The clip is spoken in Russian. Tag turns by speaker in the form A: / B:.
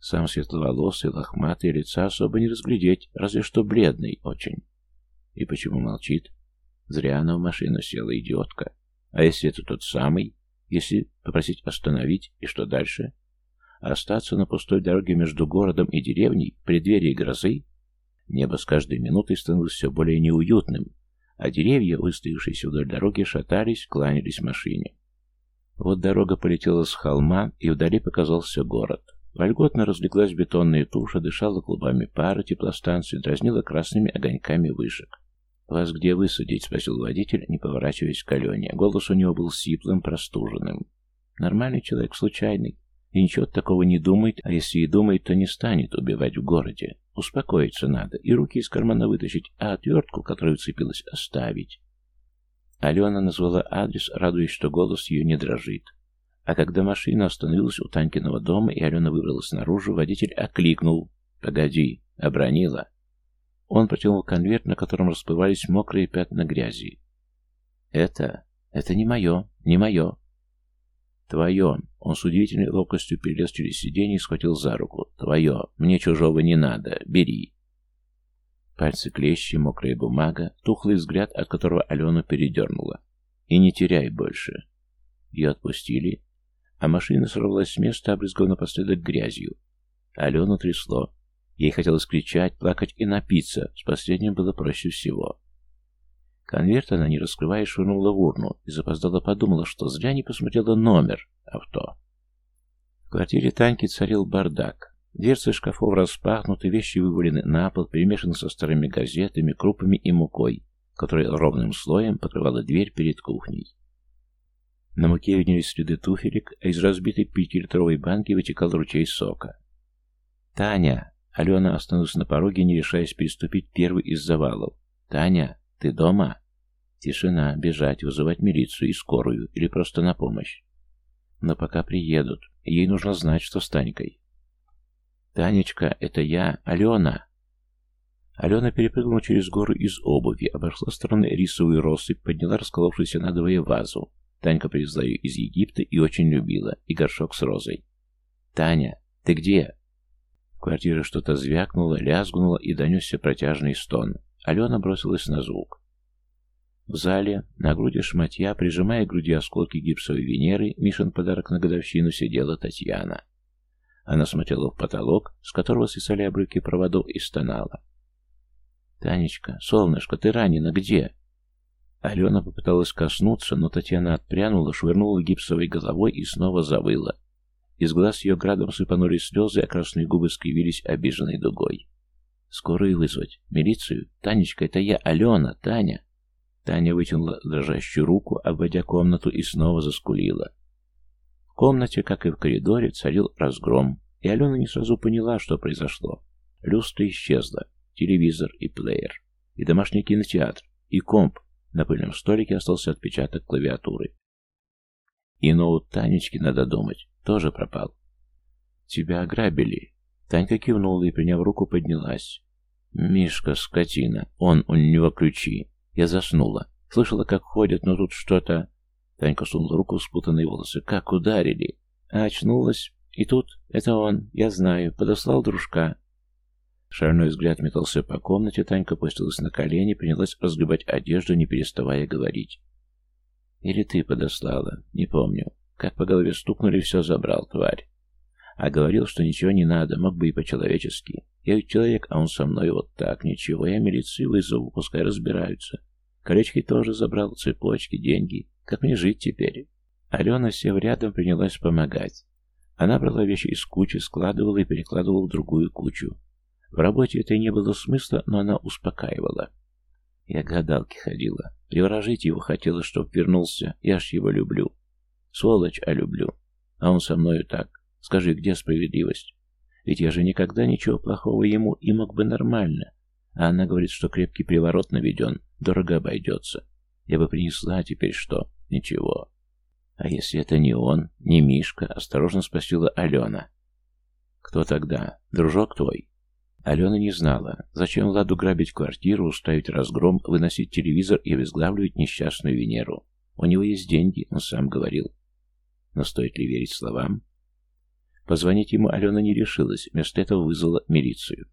A: Сам светловолосый, лохматый, лица особо не разглядеть, разве что бледный очень. И почему молчит? Зря она в машину села, идиотка. А если это тот самый? Если попросить остановить, и что дальше? остаться на пустой дороге между городом и деревней в преддверии грозы? Небо с каждой минутой становилось все более неуютным, а деревья, выстоявшиеся вдоль дороги, шатались, кланялись машине. Вот дорога полетела с холма, и вдали показался город. Вольготно разлеглась бетонная туша, дышала клубами пара теплостанции, дразнила красными огоньками вышек. «Вас где высадить?» — спросил водитель, не поворачиваясь к Алене. Голос у него был сиплым, простуженным. «Нормальный человек, случайный. И ничего такого не думает, а если и думает, то не станет убивать в городе. Успокоиться надо, и руки из кармана вытащить, а отвертку, которая уцепилась, оставить. Алена назвала адрес, радуясь, что голос ее не дрожит. А когда машина остановилась у Танькиного дома, и Алена выбралась наружу, водитель окликнул. «Погоди!» — обронила. Он протянул конверт, на котором расплывались мокрые пятна грязи. «Это... это не мое, не мое. «Твое!» Он с удивительной ловкостью перелез через сиденье и схватил за руку. «Твое! Мне чужого не надо! Бери!» Пальцы клещи, мокрая бумага, тухлый взгляд, от которого Алену передернула. «И не теряй больше!» Ее отпустили, а машина сорвалась с места, обрызгав напоследок грязью. Алену трясло. Ей хотелось кричать, плакать и напиться. С последним было проще всего. Конверт она, не раскрывая, швырнула в урну и запоздала подумала, что зря не посмотрела номер авто. В квартире Таньки царил бардак. Дверцы шкафов распахнуты, вещи вывалены на пол, перемешаны со старыми газетами, крупами и мукой, которая ровным слоем покрывала дверь перед кухней. На муке виднелись следы туфелек, а из разбитой пятилитровой банки вытекал ручей сока. «Таня!» Алена остановилась на пороге, не решаясь переступить первый из завалов. «Таня, ты дома?» Тишина, бежать, вызывать милицию и скорую, или просто на помощь. Но пока приедут, ей нужно знать, что с Танькой. «Танечка, это я, Алена!» Алена перепрыгнула через гору из обуви, обошла стороны рисовую россыпь, подняла расколовшуюся надвое вазу. Танька привезла ее из Египта и очень любила, и горшок с розой. «Таня, ты где?» В квартире что-то звякнуло, лязгнуло и донесся протяжный стон. Алена бросилась на звук. В зале, на груди шматья, прижимая к груди осколки гипсовой Венеры, Мишин подарок на годовщину сидела Татьяна. Она смотрела в потолок, с которого свисали обрывки проводов, и стонала. «Танечка, солнышко, ты ранена, где?» Алена попыталась коснуться, но Татьяна отпрянула, швырнула гипсовой головой и снова завыла. Из глаз ее градом сыпанулись слезы, а красные губы скривились обиженной дугой. «Скорую вызвать? Милицию? Танечка, это я, Алена, Таня!» Таня вытянула дрожащую руку, обводя комнату, и снова заскулила. В комнате, как и в коридоре, царил разгром, и Алена не сразу поняла, что произошло. Люстра исчезла, телевизор и плеер, и домашний кинотеатр, и комп. На пыльном столике остался отпечаток клавиатуры. И ноут Танечки, надо думать, тоже пропал. «Тебя ограбили». Танька кивнула и, приняв руку, поднялась. «Мишка, скотина, он, у него ключи. Я заснула. Слышала, как ходят, но тут что-то... Танька сунула руку в спутанные волосы. Как ударили. А очнулась. И тут... Это он. Я знаю. Подослал дружка. Шальной взгляд метался по комнате. Танька опустилась на колени, принялась разгребать одежду, не переставая говорить. Или ты подослала. Не помню. Как по голове стукнули, все забрал, тварь. А говорил, что ничего не надо, мог бы и по-человечески. Я ведь человек, а он со мной вот так, ничего, я милицию вызову, пускай разбираются. Колечки тоже забрал, цепочки, деньги. Как мне жить теперь? Алена, сев рядом, принялась помогать. Она брала вещи из кучи, складывала и перекладывала в другую кучу. В работе это не было смысла, но она успокаивала. Я к гадалке ходила. Приворожить его хотела, чтоб вернулся. Я ж его люблю. Сволочь, а люблю. А он со мною так. Скажи, где справедливость? Ведь я же никогда ничего плохого ему и мог бы нормально. А она говорит, что крепкий приворот наведен, дорого обойдется. Я бы принесла, а теперь что? Ничего. А если это не он, не Мишка, осторожно спросила Алена. Кто тогда? Дружок твой? Алена не знала, зачем Ладу грабить квартиру, устраивать разгром, выносить телевизор и обезглавливать несчастную Венеру. У него есть деньги, он сам говорил. Но стоит ли верить словам? Позвонить ему Алена не решилась, вместо этого вызвала милицию.